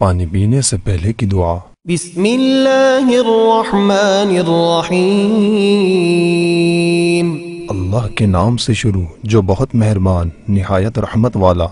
پانی پینے سے پہلے کی دعا۔ بسم اللہ الرحمن الرحیم۔ اللہ کے نام سے شروع جو بہت مہربان نہایت رحمت والا۔